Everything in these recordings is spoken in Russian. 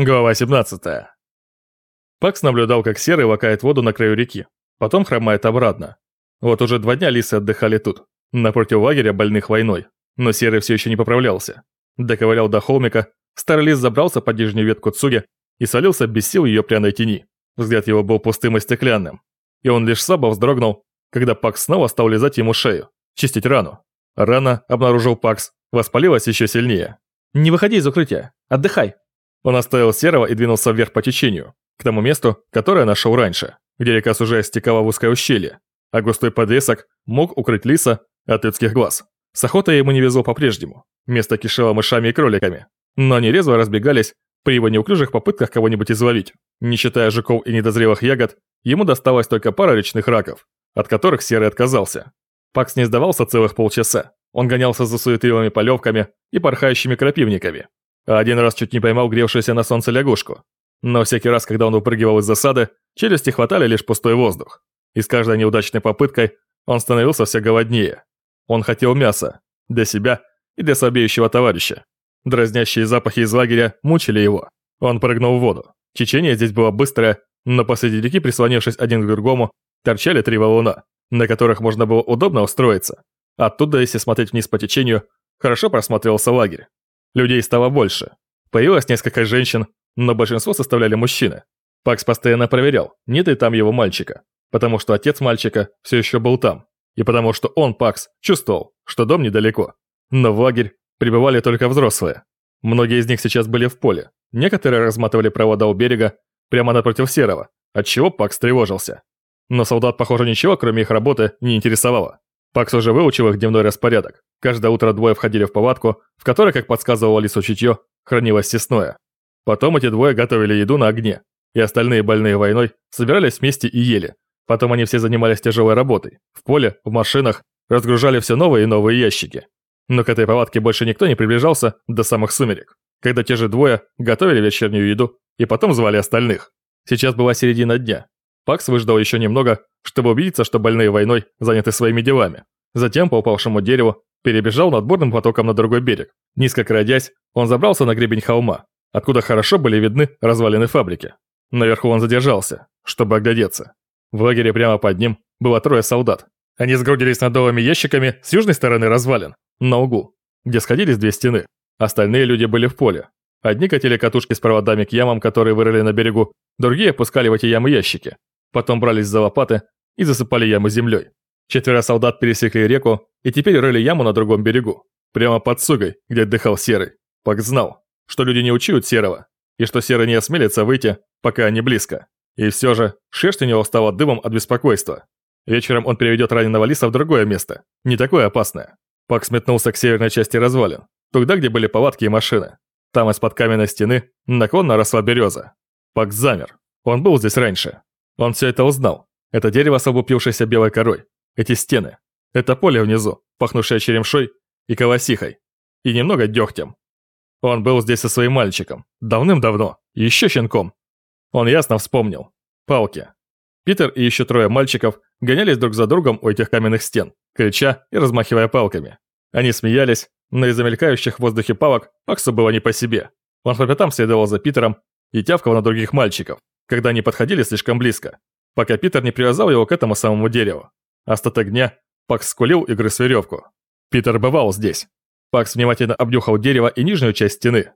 Глава 17. Пакс наблюдал, как Серый лакает воду на краю реки, потом хромает обратно. Вот уже два дня лисы отдыхали тут, напротив лагеря больных войной, но Серый все еще не поправлялся. Доковылял до холмика, старый лис забрался под нижнюю ветку цуги и солился без сил ее пряной тени. Взгляд его был пустым и стеклянным. И он лишь слабо вздрогнул, когда Пакс снова стал лизать ему шею, чистить рану. Рана, обнаружил Пакс, воспалилась еще сильнее. «Не выходи из укрытия, отдыхай», он оставил Серого и двинулся вверх по течению, к тому месту, которое нашел раньше, где река уже стекала в узкое ущелье, а густой подлесок мог укрыть лиса от людских глаз. С охотой ему не везло по-прежнему, место кишело мышами и кроликами, но они резво разбегались при его неуклюжих попытках кого-нибудь изловить. Не считая жуков и недозрелых ягод, ему досталась только пара речных раков, от которых Серый отказался. Пакс не сдавался целых полчаса. Он гонялся за суетливыми полевками и порхающими крапивниками, один раз чуть не поймал гревшуюся на солнце лягушку. Но всякий раз, когда он выпрыгивал из засады, челюсти хватали лишь пустой воздух. И с каждой неудачной попыткой он становился все голоднее. Он хотел мяса. Для себя и для слабеющего товарища. Дразнящие запахи из лагеря мучили его. Он прыгнул в воду. Течение здесь было быстрое, но посреди реки, прислонившись один к другому, торчали три валуна, на которых можно было удобно устроиться. Оттуда, если смотреть вниз по течению, хорошо просматривался лагерь. Людей стало больше. Появилось несколько женщин, но большинство составляли мужчины. Пакс постоянно проверял, нет ли там его мальчика, потому что отец мальчика все еще был там, и потому что он, Пакс, чувствовал, что дом недалеко. Но в лагерь прибывали только взрослые. Многие из них сейчас были в поле, некоторые разматывали провода у берега, прямо напротив Серого, отчего Пакс тревожился. Но солдат, похоже, ничего, кроме их работы, не интересовало. Пакс уже выучил их дневной распорядок. Каждое утро двое входили в палатку, в которой, как подсказывало Лису чутье, хранилось сесное. Потом эти двое готовили еду на огне, и остальные больные войной собирались вместе и ели. Потом они все занимались тяжелой работой. В поле, в машинах, разгружали все новые и новые ящики. Но к этой палатке больше никто не приближался до самых сумерек, когда те же двое готовили вечернюю еду и потом звали остальных. Сейчас была середина дня, Пакс выждал еще немного, чтобы убедиться, что больные войной заняты своими делами. Затем по упавшему дереву перебежал над бурным потоком на другой берег. Низко крадясь, он забрался на гребень холма, откуда хорошо были видны развалины фабрики. Наверху он задержался, чтобы оглядеться. В лагере прямо под ним было трое солдат. Они сгрудились над новыми ящиками с южной стороны развалин, на углу, где сходились две стены. Остальные люди были в поле. Одни катили катушки с проводами к ямам, которые вырыли на берегу, другие опускали в эти ямы ящики. Потом брались за лопаты и засыпали ямы землей. Четверо солдат пересекли реку и теперь рыли яму на другом берегу, прямо под сугой, где отдыхал Серый. Пак знал, что люди не учуют Серого, и что Серый не осмелится выйти, пока они близко. И все же, шерсть у него стала дымом от беспокойства. Вечером он переведет раненого лиса в другое место, не такое опасное. Пак сметнулся к северной части развалин, туда, где были палатки и машины. Там из-под каменной стены наклонно росла береза. Пак замер. Он был здесь раньше. Он все это узнал. Это дерево с облупившейся белой корой. Эти стены. Это поле внизу, пахнувшее черемшой и колосихой. И немного дегтем. Он был здесь со своим мальчиком. Давным-давно. Еще щенком. Он ясно вспомнил. Палки. Питер и еще трое мальчиков гонялись друг за другом у этих каменных стен, крича и размахивая палками. Они смеялись, но из замелькающих в воздухе палок Паксу было не по себе. Он по пятам следовал за Питером и тявкал на других мальчиков когда они подходили слишком близко, пока Питер не привязал его к этому самому дереву. Остаток дня Пакс скулил и грыз веревку. Питер бывал здесь. Пакс внимательно обнюхал дерево и нижнюю часть стены.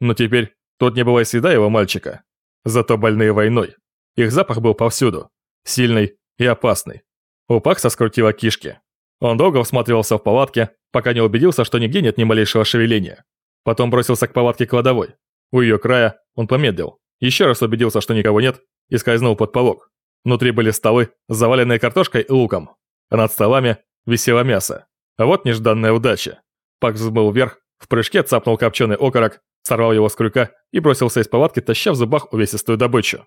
Но теперь тут не было и следа его мальчика. Зато больные войной. Их запах был повсюду. Сильный и опасный. У Пакса скрутило кишки. Он долго всматривался в палатке, пока не убедился, что нигде нет ни малейшего шевеления. Потом бросился к палатке кладовой. У ее края он помедлил. Еще раз убедился, что никого нет, и скользнул под полог. Внутри были столы, заваленные картошкой и луком, а над столами висело мясо. А вот нежданная удача. Пак взмыл вверх, в прыжке цапнул копченый окорок, сорвал его с крюка и бросился из палатки, таща в зубах увесистую добычу.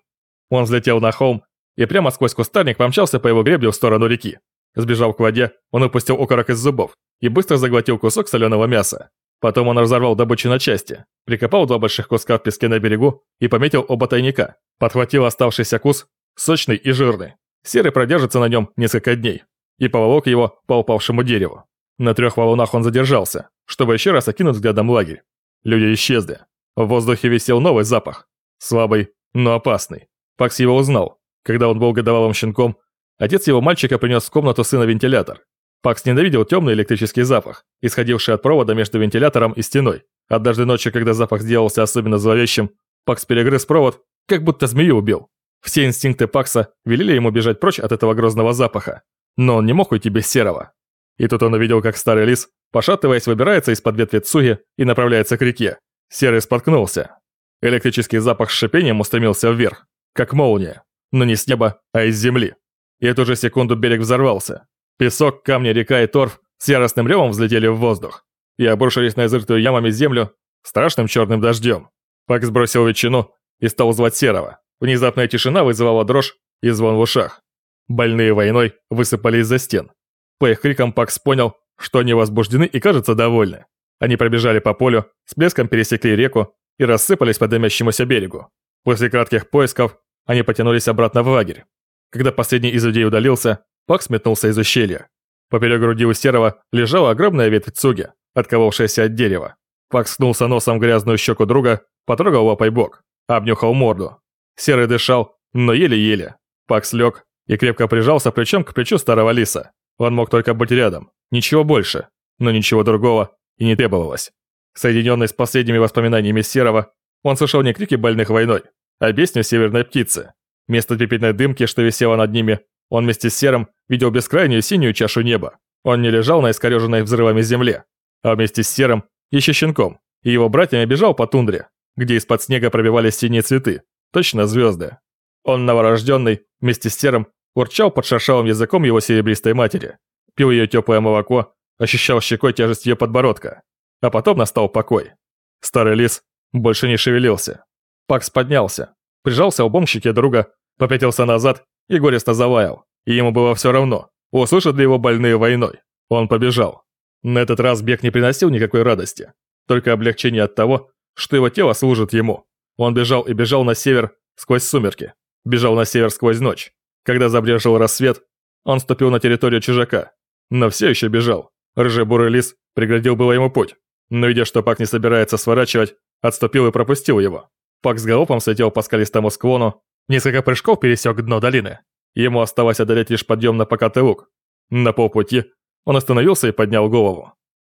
Он взлетел на холм и прямо сквозь кустарник помчался по его гребню в сторону реки. Сбежав к воде, он упустил окорок из зубов и быстро заглотил кусок соленого мяса. Потом он разорвал добычу на части, прикопал два больших куска в песке на берегу и пометил оба тайника. Подхватил оставшийся кус, сочный и жирный. Серый продержится на нем несколько дней. И поволок его по упавшему дереву. На трех валунах он задержался, чтобы еще раз окинуть взглядом лагерь. Люди исчезли. В воздухе висел новый запах. Слабый, но опасный. Пакс его узнал. Когда он был годовалым щенком, отец его мальчика принес в комнату сына вентилятор. Пакс ненавидел темный электрический запах, исходивший от провода между вентилятором и стеной. Однажды ночью, когда запах сделался особенно зловещим, Пакс перегрыз провод, как будто змею убил. Все инстинкты Пакса велели ему бежать прочь от этого грозного запаха. Но он не мог уйти без серого. И тут он увидел, как старый лис, пошатываясь, выбирается из-под ветви Цуги и направляется к реке. Серый споткнулся. Электрический запах с шипением устремился вверх, как молния, но не с неба, а из земли. И эту же секунду берег взорвался. Песок, камни, река и торф с яростным ревом взлетели в воздух и обрушились на изрытую ямами землю страшным черным дождем. Пак сбросил ветчину и стал звать Серого. Внезапная тишина вызывала дрожь и звон в ушах. Больные войной высыпали из-за стен. По их крикам Пакс понял, что они возбуждены и, кажется, довольны. Они пробежали по полю, с блеском пересекли реку и рассыпались по дымящемуся берегу. После кратких поисков они потянулись обратно в лагерь. Когда последний из людей удалился, Пакс метнулся из ущелья. Поперек груди у Серого лежала огромная ветвь цуги, отковавшаяся от дерева. Пакс ткнулся носом в грязную щеку друга, потрогал лапой бок, обнюхал морду. Серый дышал, но еле-еле. Пакс лег и крепко прижался плечом к плечу старого лиса. Он мог только быть рядом, ничего больше, но ничего другого и не требовалось. Соединенный с последними воспоминаниями Серого, он слышал не крики больных войной, а песню северной птицы. Вместо пепельной дымки, что висела над ними, он вместе с Серым видел бескрайнюю синюю чашу неба. Он не лежал на искореженной взрывами земле, а вместе с Серым, еще щенком, и его братьями бежал по тундре, где из-под снега пробивались синие цветы, точно звезды. Он новорожденный, вместе с Серым, урчал под шершавым языком его серебристой матери, пил ее теплое молоко, ощущал щекой тяжесть ее подбородка. А потом настал покой. Старый лис больше не шевелился. Пакс поднялся, прижался лбом к щеке друга, попятился назад и горестно заваял. И ему было все равно, услышат ли его больные войной. Он побежал. На этот раз бег не приносил никакой радости, только облегчение от того, что его тело служит ему. Он бежал и бежал на север сквозь сумерки, бежал на север сквозь ночь. Когда забрежил рассвет, он ступил на территорию чужака, но все еще бежал. Рыжий бурый лис преградил было ему путь, но видя, что Пак не собирается сворачивать, отступил и пропустил его. Пак с галопом слетел по скалистому склону, несколько прыжков пересек дно долины. Ему оставалось одолеть лишь подъем на покатый луг. На полпути он остановился и поднял голову.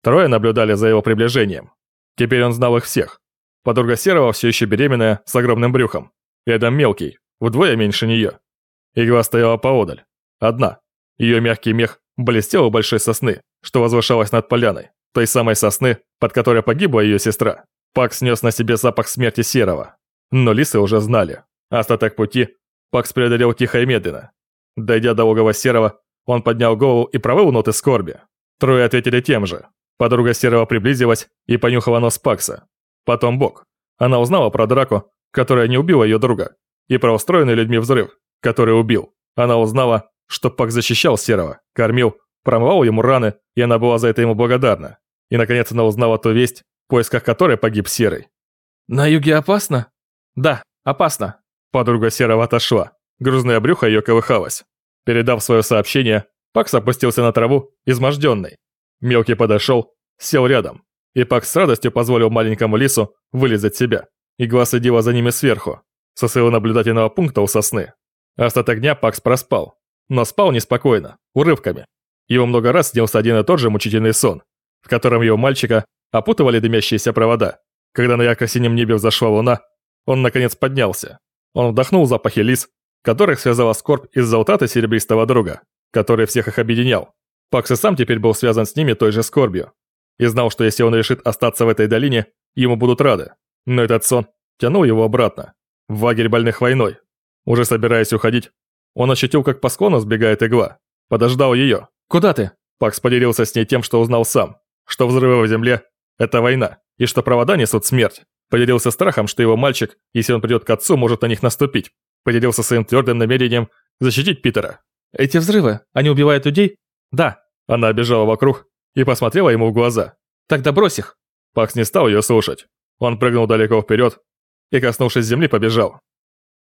Трое наблюдали за его приближением. Теперь он знал их всех. Подруга Серого все еще беременная, с огромным брюхом. Эдам мелкий, вдвое меньше нее. Игла стояла поодаль. Одна. Ее мягкий мех блестел у большой сосны, что возвышалась над поляной. Той самой сосны, под которой погибла ее сестра. Пак снес на себе запах смерти Серого. Но лисы уже знали. Остаток пути Пакс преодолел тихо и медленно. Дойдя до логова Серого, он поднял голову и провыл ноты скорби. Трое ответили тем же. Подруга Серого приблизилась и понюхала нос Пакса. Потом бок. Она узнала про драку, которая не убила ее друга, и про устроенный людьми взрыв, который убил. Она узнала, что Пак защищал Серого, кормил, промывал ему раны, и она была за это ему благодарна. И наконец она узнала ту весть, в поисках которой погиб Серый. «На юге опасно?» «Да, опасно». Подруга Серого отошла. Грузное брюхо ее колыхалось. Передав свое сообщение, Пакс опустился на траву, изможденный. Мелкий подошел, сел рядом, и Пакс с радостью позволил маленькому лису вылезать себя. Игла следила за ними сверху, со своего наблюдательного пункта у сосны. Остаток дня Пакс проспал, но спал неспокойно, урывками. Его много раз снился один и тот же мучительный сон, в котором его мальчика опутывали дымящиеся провода. Когда на ярко-синем небе взошла луна, он наконец поднялся. Он вдохнул запахи лис, которых связала скорбь из-за утраты серебристого друга, который всех их объединял. Пакс и сам теперь был связан с ними той же скорбью. И знал, что если он решит остаться в этой долине, ему будут рады. Но этот сон тянул его обратно, в лагерь больных войной. Уже собираясь уходить, он ощутил, как по склону сбегает игла. Подождал ее. «Куда ты?» Пакс поделился с ней тем, что узнал сам, что взрывы в земле – это война, и что провода несут смерть. Поделился страхом, что его мальчик, если он придет к отцу, может на них наступить. Поделился своим твердым намерением защитить Питера. «Эти взрывы, они убивают людей?» «Да». Она обежала вокруг и посмотрела ему в глаза. «Тогда брось их». Пакс не стал ее слушать. Он прыгнул далеко вперед и, коснувшись земли, побежал.